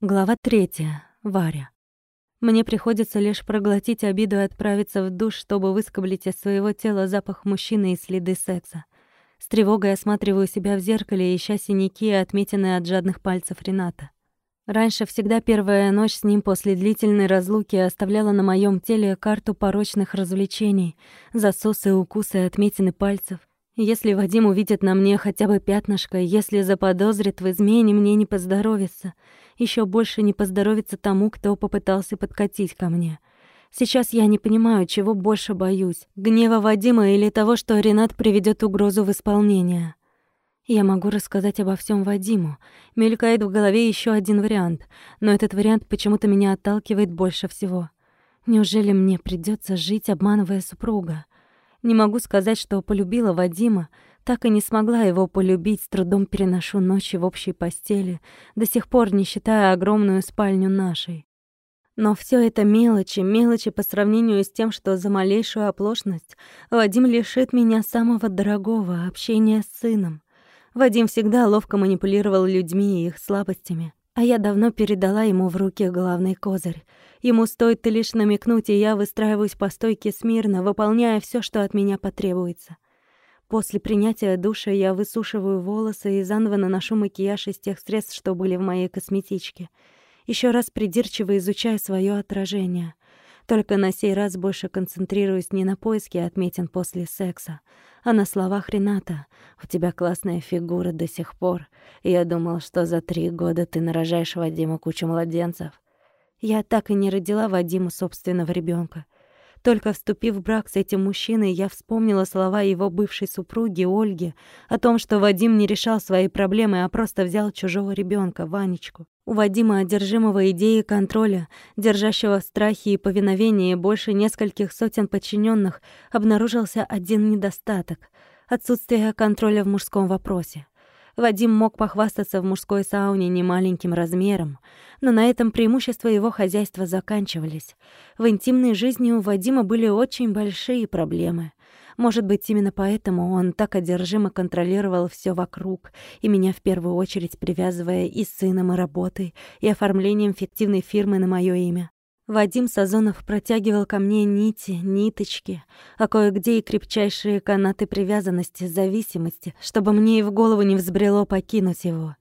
Глава третья. Варя. Мне приходится лишь проглотить обиду и отправиться в душ, чтобы выскоблить из своего тела запах мужчины и следы секса. С тревогой осматриваю себя в зеркале, ища синяки и от жадных пальцев Рената. Раньше всегда первая ночь с ним после длительной разлуки оставляла на моем теле карту порочных развлечений, засосы, укусы, отметины пальцев. Если Вадим увидит на мне хотя бы пятнышко, если заподозрит в измене, мне не поздоровится. Еще больше не поздоровится тому, кто попытался подкатить ко мне. Сейчас я не понимаю, чего больше боюсь. Гнева Вадима или того, что Ренат приведет угрозу в исполнение. Я могу рассказать обо всем Вадиму. Мелькает в голове еще один вариант, но этот вариант почему-то меня отталкивает больше всего. Неужели мне придется жить, обманывая супруга? Не могу сказать, что полюбила Вадима, так и не смогла его полюбить, с трудом переношу ночи в общей постели, до сих пор не считая огромную спальню нашей. Но все это мелочи, мелочи по сравнению с тем, что за малейшую оплошность Вадим лишит меня самого дорогого общения с сыном. Вадим всегда ловко манипулировал людьми и их слабостями, а я давно передала ему в руки главный козырь — Ему стоит лишь намекнуть, и я выстраиваюсь по стойке смирно, выполняя все, что от меня потребуется. После принятия душа я высушиваю волосы и заново наношу макияж из тех средств, что были в моей косметичке. Еще раз придирчиво изучаю свое отражение. Только на сей раз больше концентрируюсь не на поиске отметин после секса, а на словах Рената. «У тебя классная фигура до сих пор. Я думал, что за три года ты нарожаешь Вадиму кучу младенцев. Я так и не родила Вадиму собственного ребенка. Только вступив в брак с этим мужчиной, я вспомнила слова его бывшей супруги Ольги о том, что Вадим не решал свои проблемы, а просто взял чужого ребенка, Ванечку. У Вадима, одержимого идеей контроля, держащего в страхе и повиновении больше нескольких сотен подчиненных, обнаружился один недостаток — отсутствие контроля в мужском вопросе. Вадим мог похвастаться в мужской сауне немаленьким размером, но на этом преимущества его хозяйства заканчивались. В интимной жизни у Вадима были очень большие проблемы. Может быть, именно поэтому он так одержимо контролировал все вокруг, и меня в первую очередь привязывая и сыном, и работой, и оформлением фиктивной фирмы на мое имя. Вадим Сазонов протягивал ко мне нити, ниточки, а кое-где и крепчайшие канаты привязанности, зависимости, чтобы мне и в голову не взбрело покинуть его.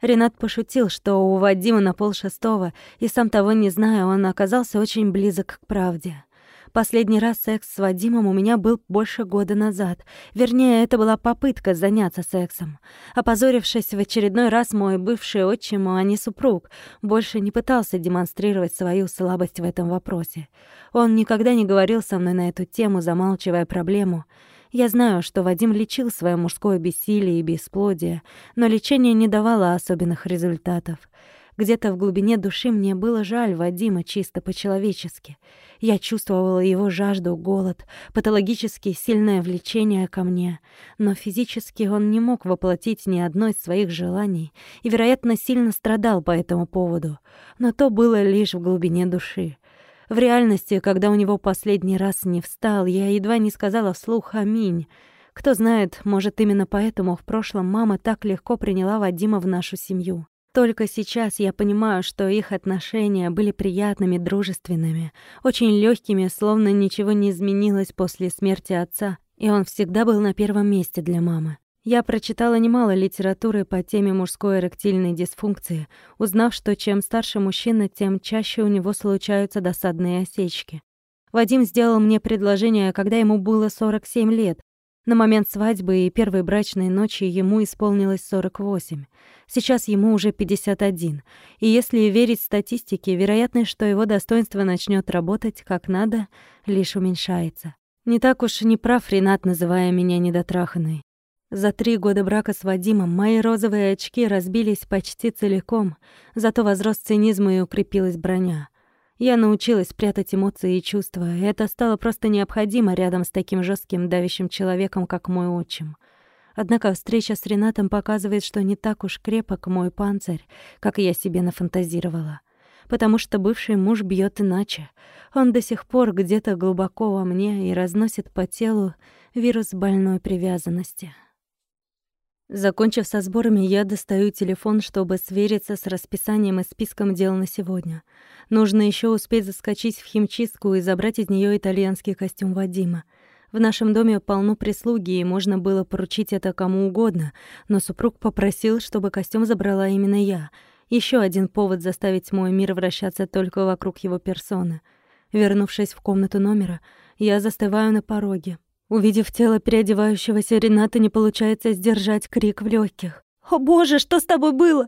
Ренат пошутил, что у Вадима на полшестого, и сам того не зная, он оказался очень близок к правде. Последний раз секс с Вадимом у меня был больше года назад. Вернее, это была попытка заняться сексом. Опозорившись в очередной раз, мой бывший отчим, а не супруг, больше не пытался демонстрировать свою слабость в этом вопросе. Он никогда не говорил со мной на эту тему, замалчивая проблему. Я знаю, что Вадим лечил свое мужское бессилие и бесплодие, но лечение не давало особенных результатов. Где-то в глубине души мне было жаль Вадима чисто по-человечески. Я чувствовала его жажду, голод, патологически сильное влечение ко мне. Но физически он не мог воплотить ни одно из своих желаний и, вероятно, сильно страдал по этому поводу. Но то было лишь в глубине души. В реальности, когда у него последний раз не встал, я едва не сказала вслух «Аминь». Кто знает, может, именно поэтому в прошлом мама так легко приняла Вадима в нашу семью. Только сейчас я понимаю, что их отношения были приятными, дружественными, очень легкими, словно ничего не изменилось после смерти отца, и он всегда был на первом месте для мамы. Я прочитала немало литературы по теме мужской эректильной дисфункции, узнав, что чем старше мужчина, тем чаще у него случаются досадные осечки. Вадим сделал мне предложение, когда ему было 47 лет, на момент свадьбы и первой брачной ночи ему исполнилось 48. Сейчас ему уже 51. И если верить статистике, вероятность, что его достоинство начнет работать как надо, лишь уменьшается. Не так уж не прав Ренат, называя меня недотраханной. За три года брака с Вадимом мои розовые очки разбились почти целиком, зато возрос цинизм и укрепилась броня. Я научилась прятать эмоции и чувства, это стало просто необходимо рядом с таким жестким давящим человеком, как мой отчим. Однако встреча с Ренатом показывает, что не так уж крепок мой панцирь, как я себе нафантазировала. Потому что бывший муж бьет иначе. Он до сих пор где-то глубоко во мне и разносит по телу вирус больной привязанности. Закончив со сборами, я достаю телефон, чтобы свериться с расписанием и списком дел на сегодня. Нужно еще успеть заскочить в химчистку и забрать из нее итальянский костюм Вадима. В нашем доме полно прислуги, и можно было поручить это кому угодно, но супруг попросил, чтобы костюм забрала именно я. Еще один повод заставить мой мир вращаться только вокруг его персоны. Вернувшись в комнату номера, я застываю на пороге. Увидев тело переодевающегося Рената, не получается сдержать крик в легких. «О боже, что с тобой было?»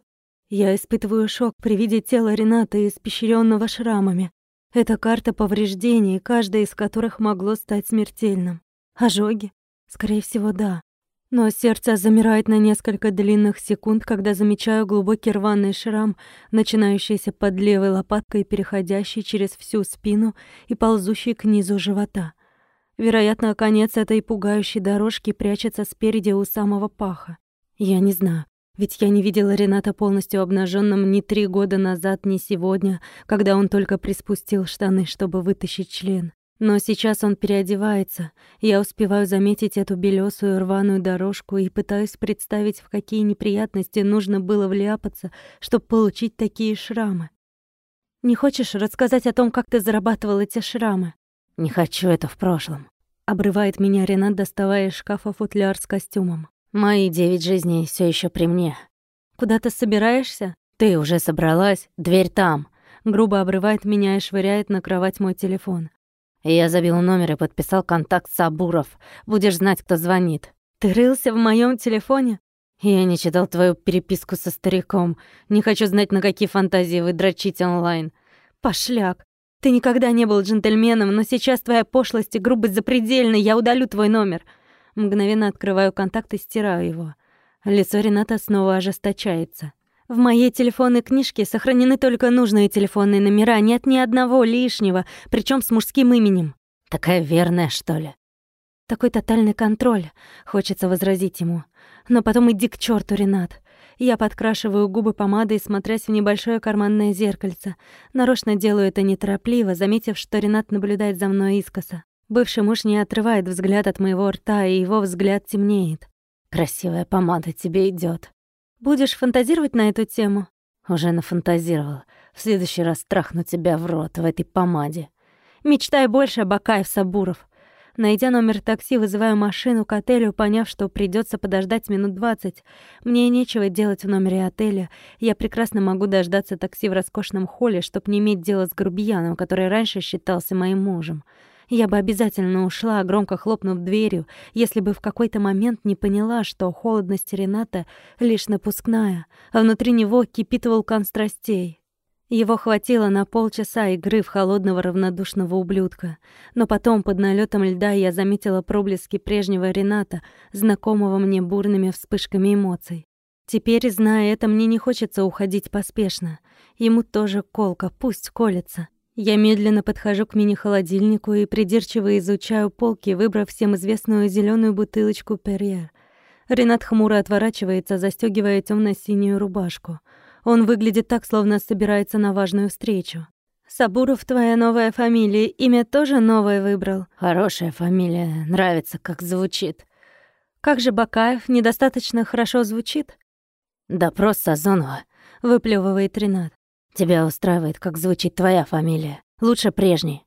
Я испытываю шок при виде тела Рената, испещренного шрамами. Это карта повреждений, каждая из которых могло стать смертельным. Ожоги? Скорее всего, да. Но сердце замирает на несколько длинных секунд, когда замечаю глубокий рваный шрам, начинающийся под левой лопаткой, переходящий через всю спину и ползущий к низу живота — Вероятно, конец этой пугающей дорожки прячется спереди у самого паха. Я не знаю, ведь я не видела Рената полностью обнаженным ни три года назад, ни сегодня, когда он только приспустил штаны, чтобы вытащить член. Но сейчас он переодевается. Я успеваю заметить эту белесую рваную дорожку и пытаюсь представить, в какие неприятности нужно было вляпаться, чтобы получить такие шрамы. Не хочешь рассказать о том, как ты зарабатывал эти шрамы? «Не хочу это в прошлом», — обрывает меня Ренат, доставая из шкафа футляр с костюмом. «Мои девять жизней все еще при мне». «Куда ты собираешься?» «Ты уже собралась? Дверь там». Грубо обрывает меня и швыряет на кровать мой телефон. Я забил номер и подписал контакт Сабуров. Будешь знать, кто звонит. Ты рылся в моем телефоне? Я не читал твою переписку со стариком. Не хочу знать, на какие фантазии вы дрочите онлайн. Пошляк. Ты никогда не был джентльменом, но сейчас твоя пошлость и грубость запредельны, я удалю твой номер. Мгновенно открываю контакт и стираю его. Лицо Рената снова ожесточается. В моей телефонной книжке сохранены только нужные телефонные номера, нет ни одного лишнего, причем с мужским именем. Такая верная, что ли? Такой тотальный контроль, хочется возразить ему. Но потом иди к черту, Ренат. Я подкрашиваю губы помадой, смотрясь в небольшое карманное зеркальце. Нарочно делаю это неторопливо, заметив, что Ренат наблюдает за мной искоса. Бывший муж не отрывает взгляд от моего рта, и его взгляд темнеет. «Красивая помада тебе идет. «Будешь фантазировать на эту тему?» «Уже нафантазировала. В следующий раз трахну тебя в рот в этой помаде». «Мечтай больше, Бакаев Сабуров. Найдя номер такси, вызываю машину к отелю, поняв, что придется подождать минут двадцать. Мне нечего делать в номере отеля. Я прекрасно могу дождаться такси в роскошном холле, чтобы не иметь дела с грубияном, который раньше считался моим мужем. Я бы обязательно ушла, громко хлопнув дверью, если бы в какой-то момент не поняла, что холодность Рената — лишь напускная, а внутри него кипит вулкан страстей. Его хватило на полчаса игры в холодного равнодушного ублюдка. Но потом, под налетом льда, я заметила проблески прежнего Рената, знакомого мне бурными вспышками эмоций. Теперь, зная это, мне не хочется уходить поспешно. Ему тоже колка, пусть колется. Я медленно подхожу к мини-холодильнику и придирчиво изучаю полки, выбрав всем известную зеленую бутылочку Перьер. Ренат хмуро отворачивается, застегивая темно синюю рубашку — он выглядит так, словно собирается на важную встречу. «Сабуров твоя новая фамилия, имя тоже новое выбрал?» «Хорошая фамилия, нравится, как звучит». «Как же Бакаев, недостаточно хорошо звучит?» «Допрос Сазонова», — выплевывает Ренат. «Тебя устраивает, как звучит твоя фамилия. Лучше прежней».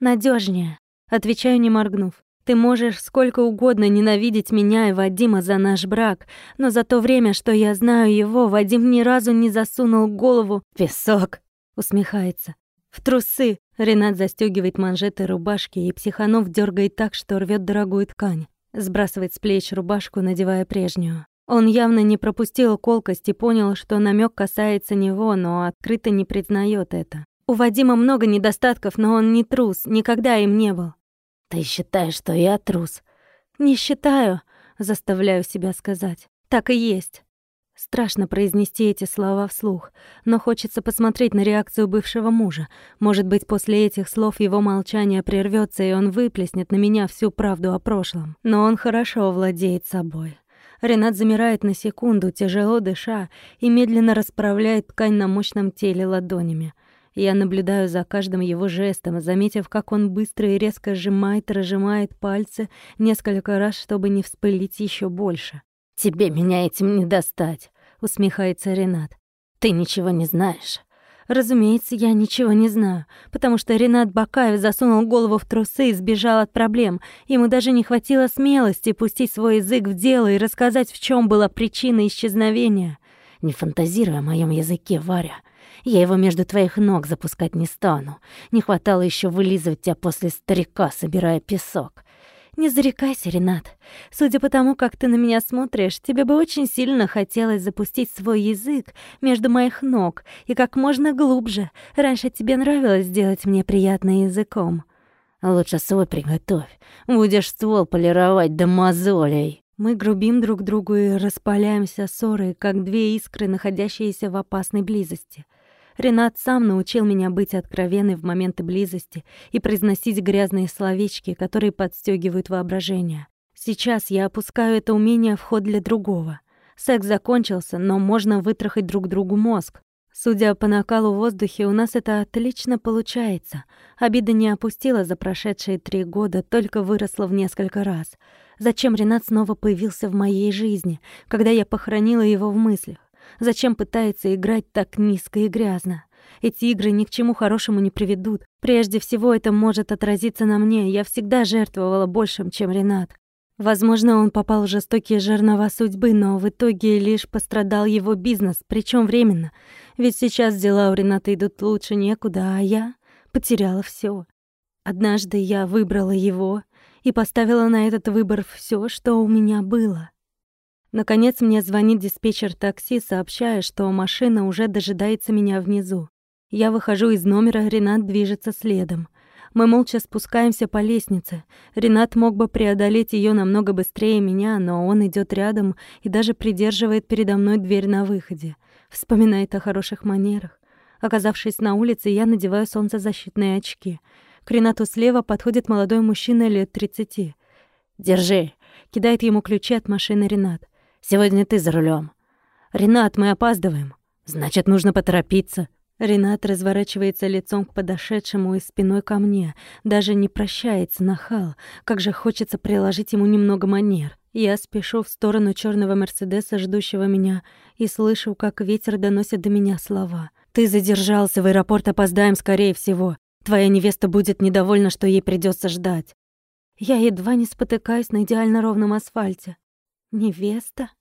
Надежнее, отвечаю, не моргнув. Ты можешь сколько угодно ненавидеть меня и Вадима за наш брак, но за то время, что я знаю его, Вадим ни разу не засунул голову в песок. Усмехается. В трусы. Ренат застегивает манжеты рубашки, и психанов дергает так, что рвет дорогую ткань. Сбрасывает с плеч рубашку, надевая прежнюю. Он явно не пропустил колкость и понял, что намек касается него, но открыто не признает это. У Вадима много недостатков, но он не трус, никогда им не был. «Ты считаешь, что я трус?» «Не считаю», — заставляю себя сказать. «Так и есть». Страшно произнести эти слова вслух, но хочется посмотреть на реакцию бывшего мужа. Может быть, после этих слов его молчание прервется, и он выплеснет на меня всю правду о прошлом. Но он хорошо владеет собой. Ренат замирает на секунду, тяжело дыша, и медленно расправляет ткань на мощном теле ладонями. Я наблюдаю за каждым его жестом, заметив, как он быстро и резко сжимает разжимает пальцы несколько раз, чтобы не вспылить еще больше. «Тебе меня этим не достать», — усмехается Ренат. «Ты ничего не знаешь». Разумеется, я ничего не знаю, потому что Ренат Бакаев засунул голову в трусы и сбежал от проблем. Ему даже не хватило смелости пустить свой язык в дело и рассказать, в чем была причина исчезновения. «Не фантазируй о моем языке, Варя. Я его между твоих ног запускать не стану. Не хватало еще вылизывать тебя после старика, собирая песок. Не зарекайся, Ренат. Судя по тому, как ты на меня смотришь, тебе бы очень сильно хотелось запустить свой язык между моих ног и как можно глубже. Раньше тебе нравилось делать мне приятно языком. Лучше свой приготовь. Будешь ствол полировать до мозолей. Мы грубим друг другу и распаляемся ссорой, как две искры, находящиеся в опасной близости — Ренат сам научил меня быть откровенной в моменты близости и произносить грязные словечки, которые подстегивают воображение. Сейчас я опускаю это умение в ход для другого. Секс закончился, но можно вытрахать друг другу мозг. Судя по накалу в воздухе, у нас это отлично получается. Обида не опустила за прошедшие три года, только выросла в несколько раз. Зачем Ренат снова появился в моей жизни, когда я похоронила его в мыслях? Зачем пытается играть так низко и грязно? Эти игры ни к чему хорошему не приведут. Прежде всего, это может отразиться на мне. Я всегда жертвовала большим, чем Ренат. Возможно, он попал в жестокие жернова судьбы, но в итоге лишь пострадал его бизнес, причем временно. Ведь сейчас дела у Рената идут лучше некуда, а я потеряла все. Однажды я выбрала его и поставила на этот выбор все, что у меня было. Наконец мне звонит диспетчер такси, сообщая, что машина уже дожидается меня внизу. Я выхожу из номера, Ренат движется следом. Мы молча спускаемся по лестнице. Ренат мог бы преодолеть ее намного быстрее меня, но он идет рядом и даже придерживает передо мной дверь на выходе. Вспоминает о хороших манерах. Оказавшись на улице, я надеваю солнцезащитные очки. К Ренату слева подходит молодой мужчина лет тридцати. «Держи!» — кидает ему ключи от машины Ренат. Сегодня ты за рулем. Ренат, мы опаздываем. Значит, нужно поторопиться. Ренат разворачивается лицом к подошедшему и спиной ко мне. Даже не прощается, нахал. Как же хочется приложить ему немного манер. Я спешу в сторону черного Мерседеса, ждущего меня, и слышу, как ветер доносит до меня слова. «Ты задержался, в аэропорт опоздаем, скорее всего. Твоя невеста будет недовольна, что ей придется ждать». Я едва не спотыкаюсь на идеально ровном асфальте. Невеста?